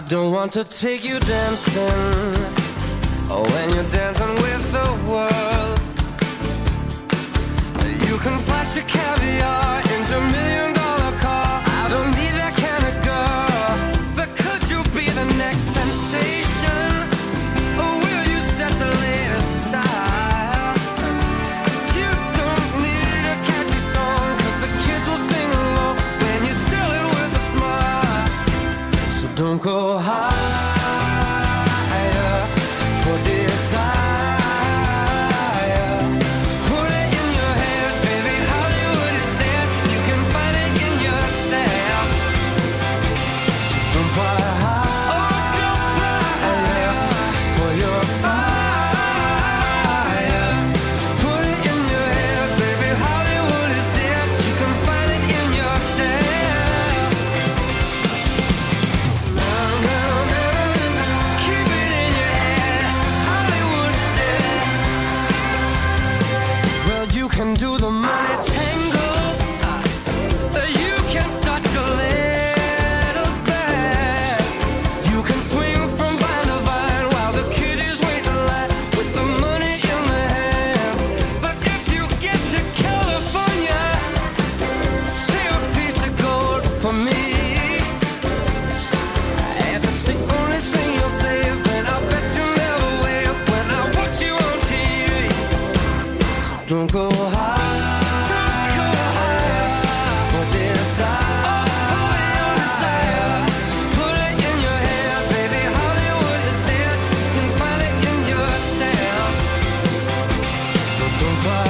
I don't want to take you dancing oh, when you're dancing with the world. You can flash your caviar into million. Don't go high. fine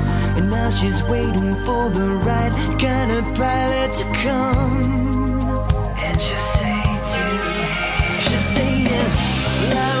And now she's waiting for the right kind of pilot to come. And she'll say to me, she'll say, yeah,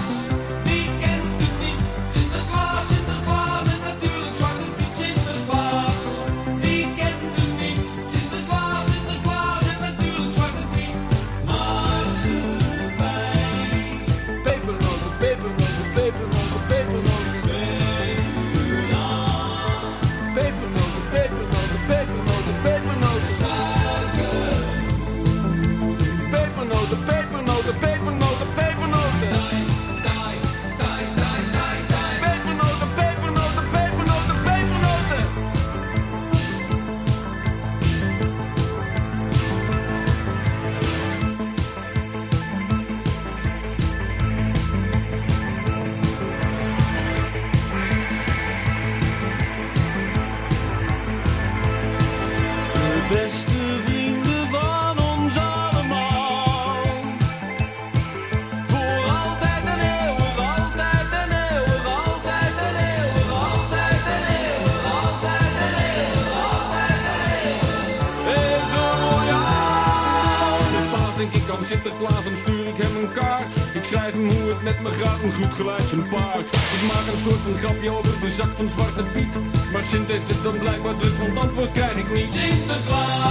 Een goed geluid zijn paard. Ik maak een soort van grapje over de zak van Zwarte Piet. Maar Sint heeft het dan blijkbaar druk, want antwoord krijg ik niet. Sinterklaas!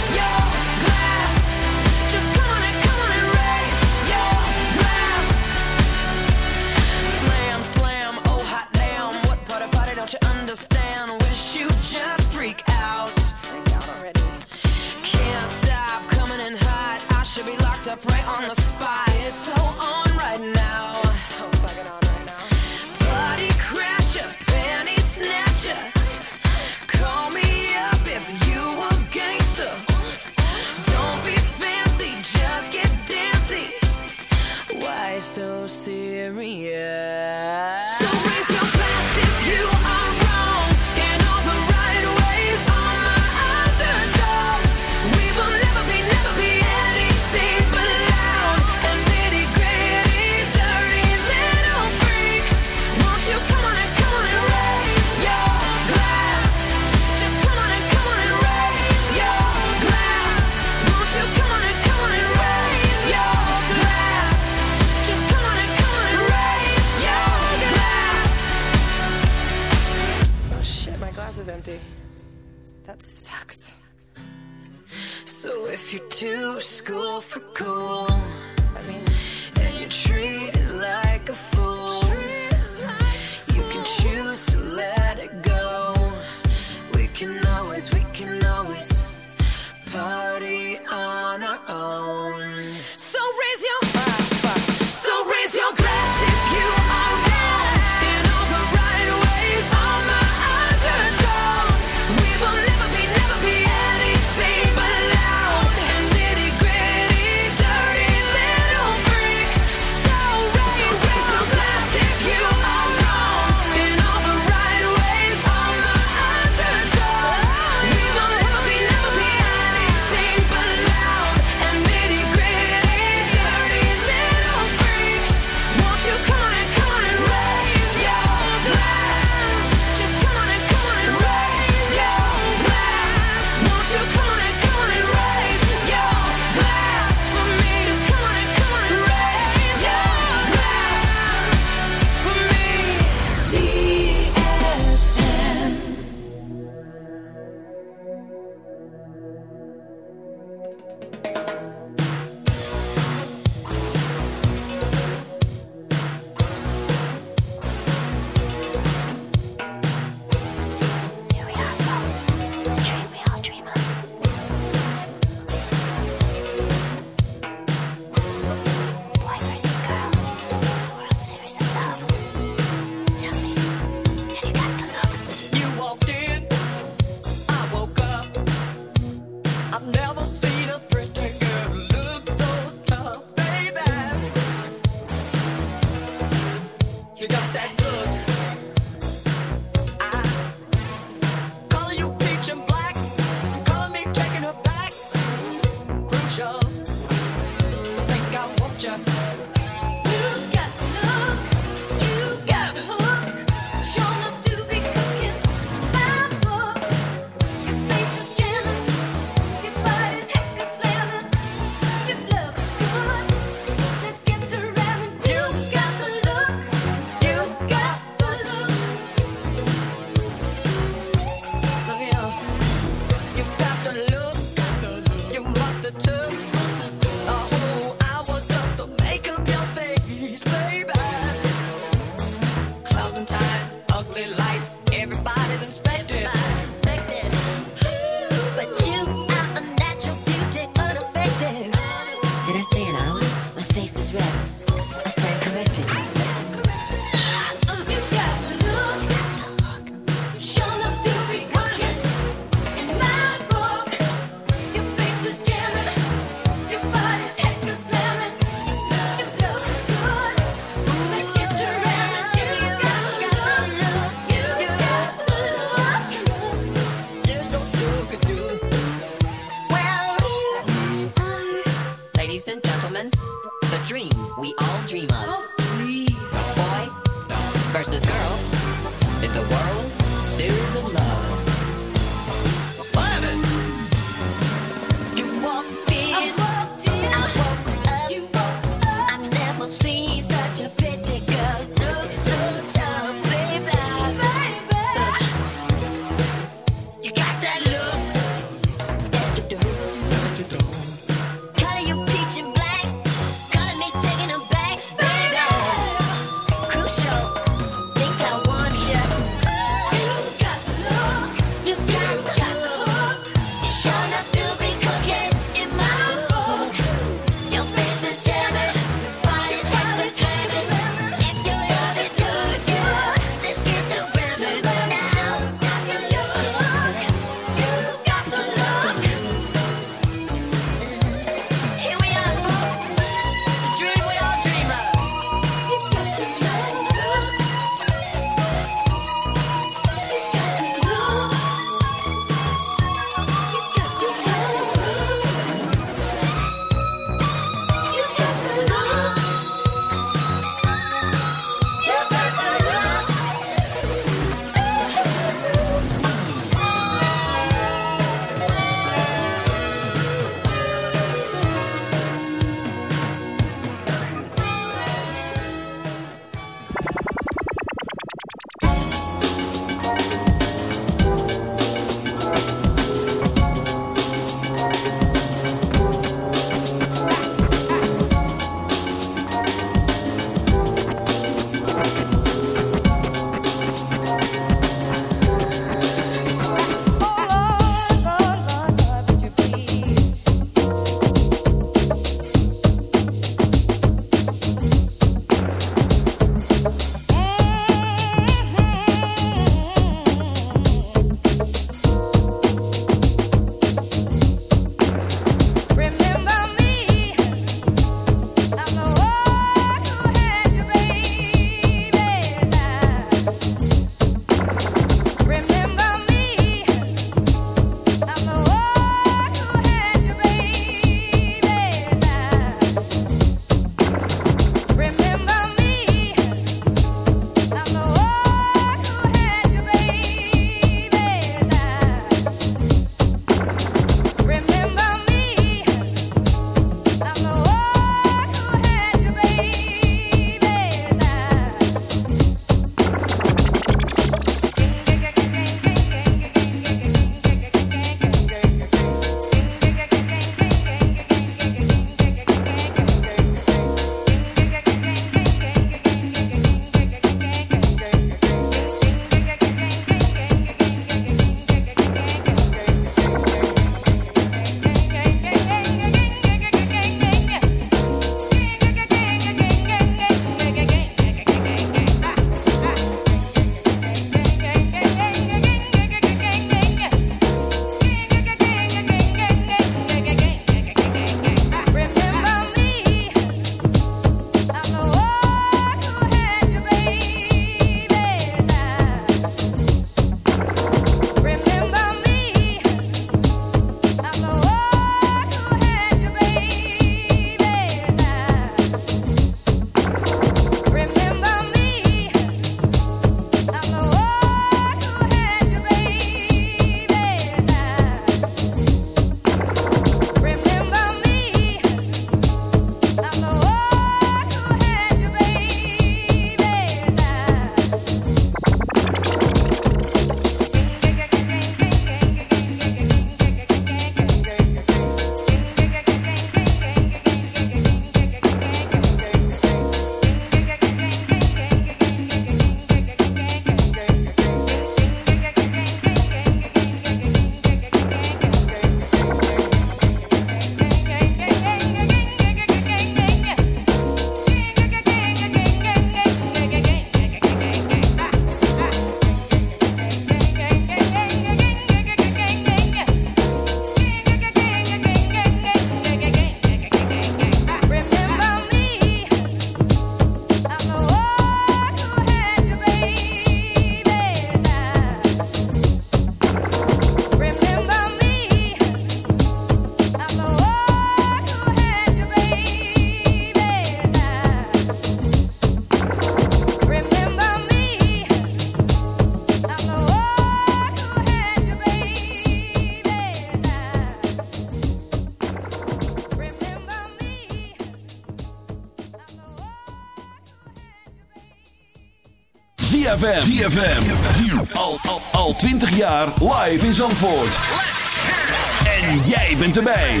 ZFM. ZFM. Al, al, 20 jaar live in Zandvoort. Let's hear it. En jij bent erbij.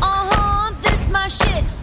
Oh, this my shit.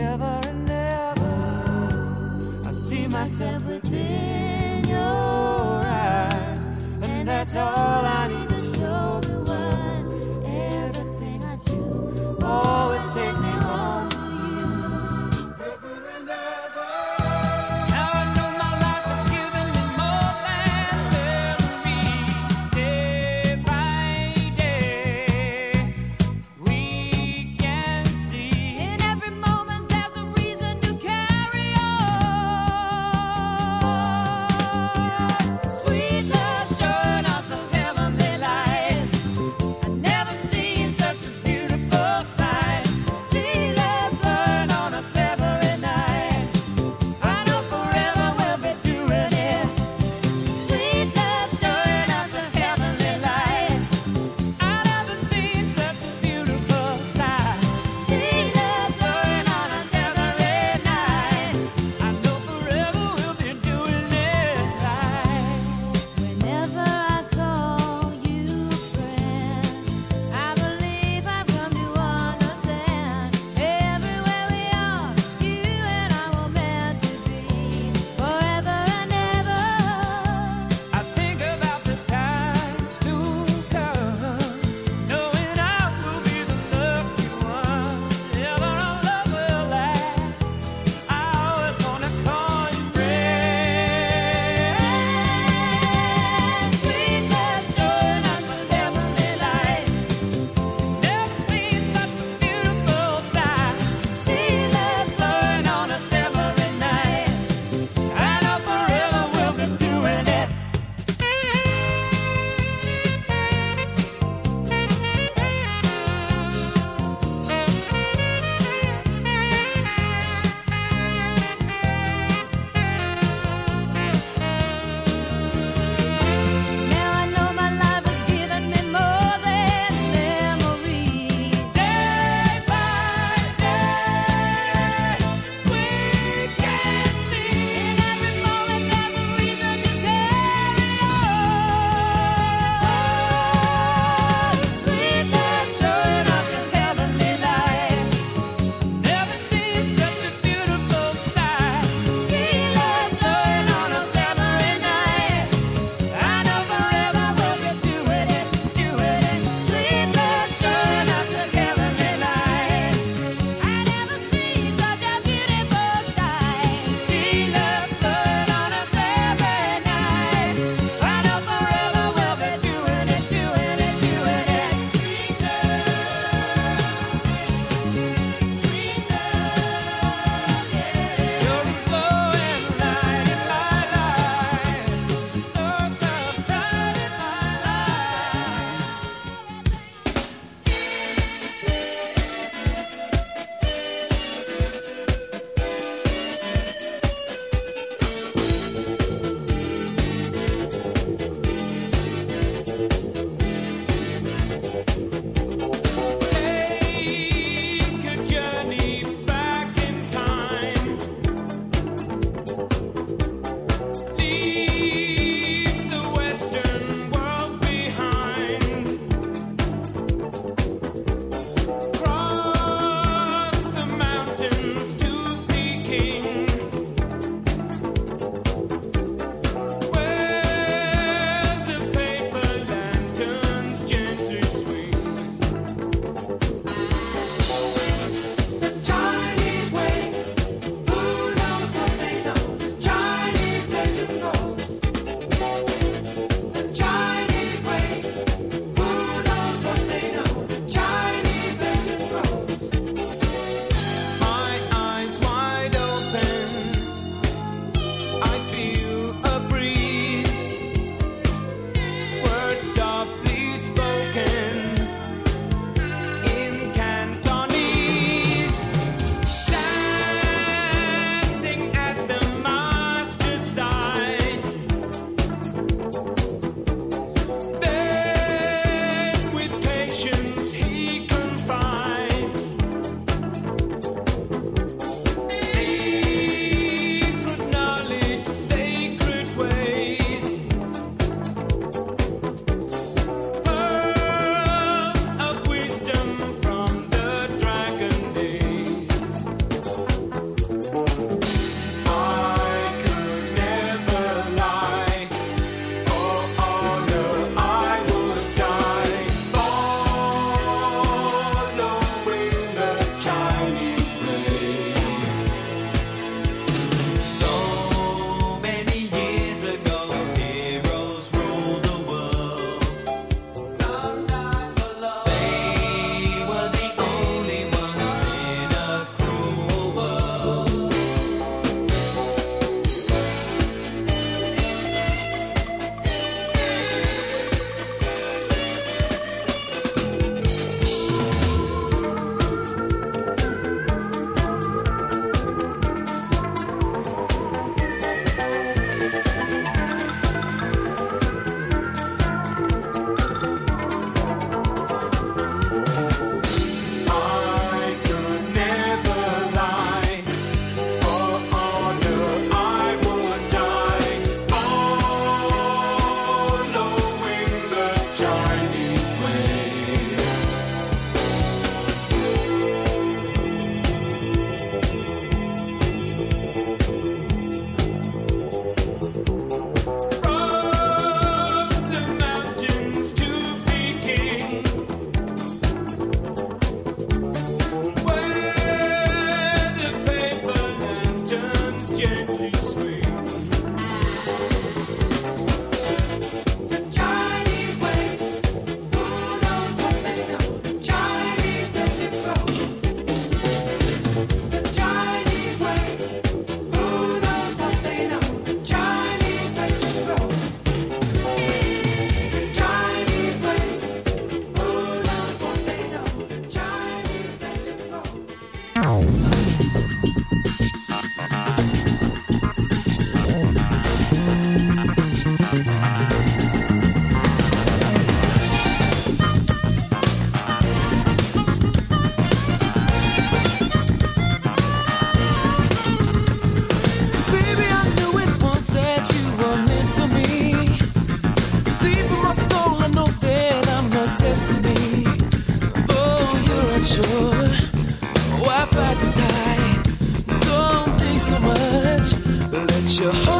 forever and ever. I see myself within your eyes, and that's all I need. Your heart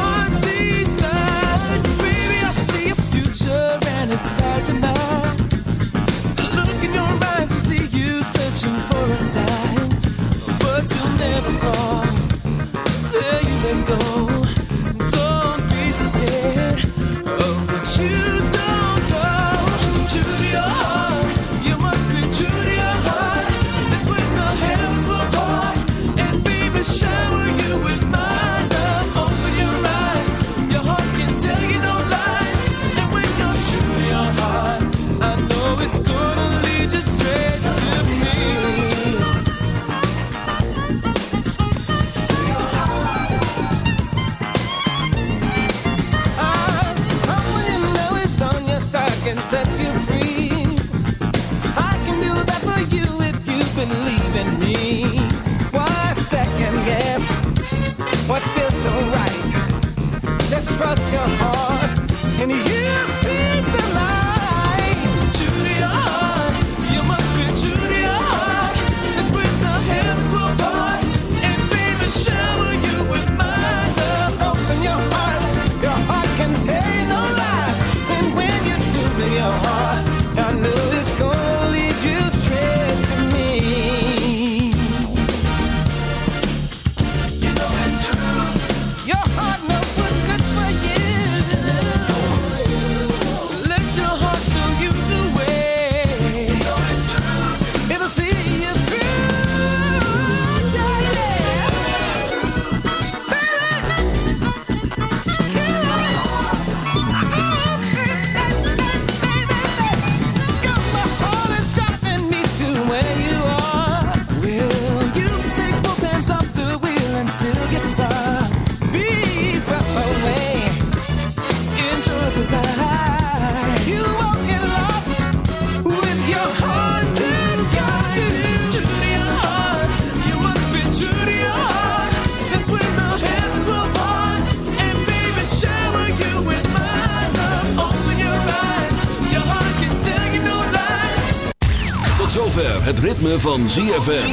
het ritme van ZFM.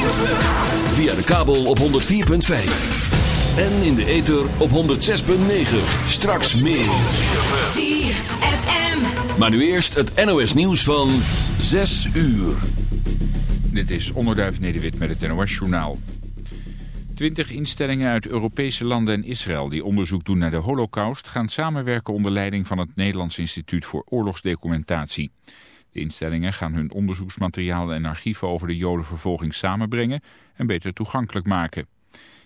Via de kabel op 104.5. En in de ether op 106.9. Straks meer. ZFM. Maar nu eerst het NOS nieuws van 6 uur. Dit is Onderduif Nederwit met het NOS Journaal. Twintig instellingen uit Europese landen en Israël die onderzoek doen naar de holocaust... gaan samenwerken onder leiding van het Nederlands Instituut voor Oorlogsdocumentatie. De instellingen gaan hun onderzoeksmateriaal en archieven over de jodenvervolging samenbrengen... en beter toegankelijk maken.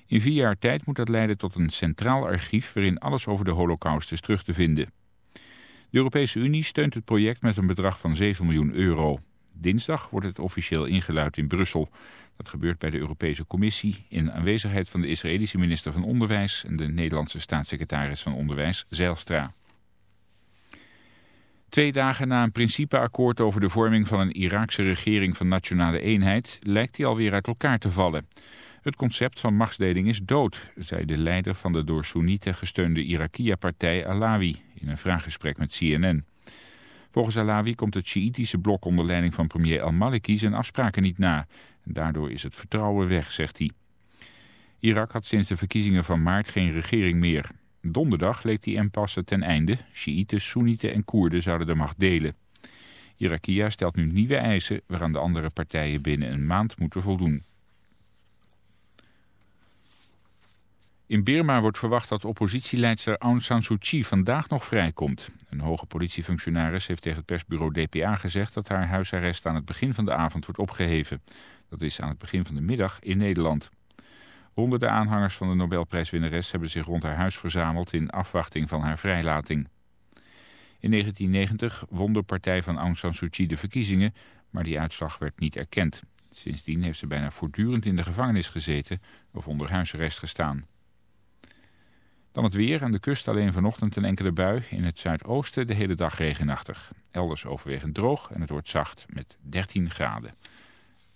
In vier jaar tijd moet dat leiden tot een centraal archief... waarin alles over de holocaust is terug te vinden. De Europese Unie steunt het project met een bedrag van 7 miljoen euro. Dinsdag wordt het officieel ingeluid in Brussel. Dat gebeurt bij de Europese Commissie in aanwezigheid van de Israëlische minister van Onderwijs en de Nederlandse staatssecretaris van Onderwijs Zijlstra. Twee dagen na een principeakkoord over de vorming van een Iraakse regering van nationale eenheid lijkt die alweer uit elkaar te vallen. Het concept van machtsdeling is dood, zei de leider van de door Soenieten gesteunde Irakia-partij Alawi in een vraaggesprek met CNN. Volgens Alawi komt het Sjiïtische blok onder leiding van premier al-Maliki zijn afspraken niet na. Daardoor is het vertrouwen weg, zegt hij. Irak had sinds de verkiezingen van maart geen regering meer. Donderdag leek die impasse ten einde. Sjiïten, Soenieten en Koerden zouden de macht delen. Irakia stelt nu nieuwe eisen waaraan de andere partijen binnen een maand moeten voldoen. In Birma wordt verwacht dat oppositieleidster Aung San Suu Kyi vandaag nog vrijkomt. Een hoge politiefunctionaris heeft tegen het persbureau DPA gezegd dat haar huisarrest aan het begin van de avond wordt opgeheven. Dat is aan het begin van de middag in Nederland. Honderden aanhangers van de Nobelprijswinnares hebben zich rond haar huis verzameld in afwachting van haar vrijlating. In 1990 won de partij van Aung San Suu Kyi de verkiezingen, maar die uitslag werd niet erkend. Sindsdien heeft ze bijna voortdurend in de gevangenis gezeten of onder huisarrest gestaan. Dan het weer. Aan de kust alleen vanochtend een enkele bui. In het zuidoosten de hele dag regenachtig. Elders overwegend droog en het wordt zacht met 13 graden.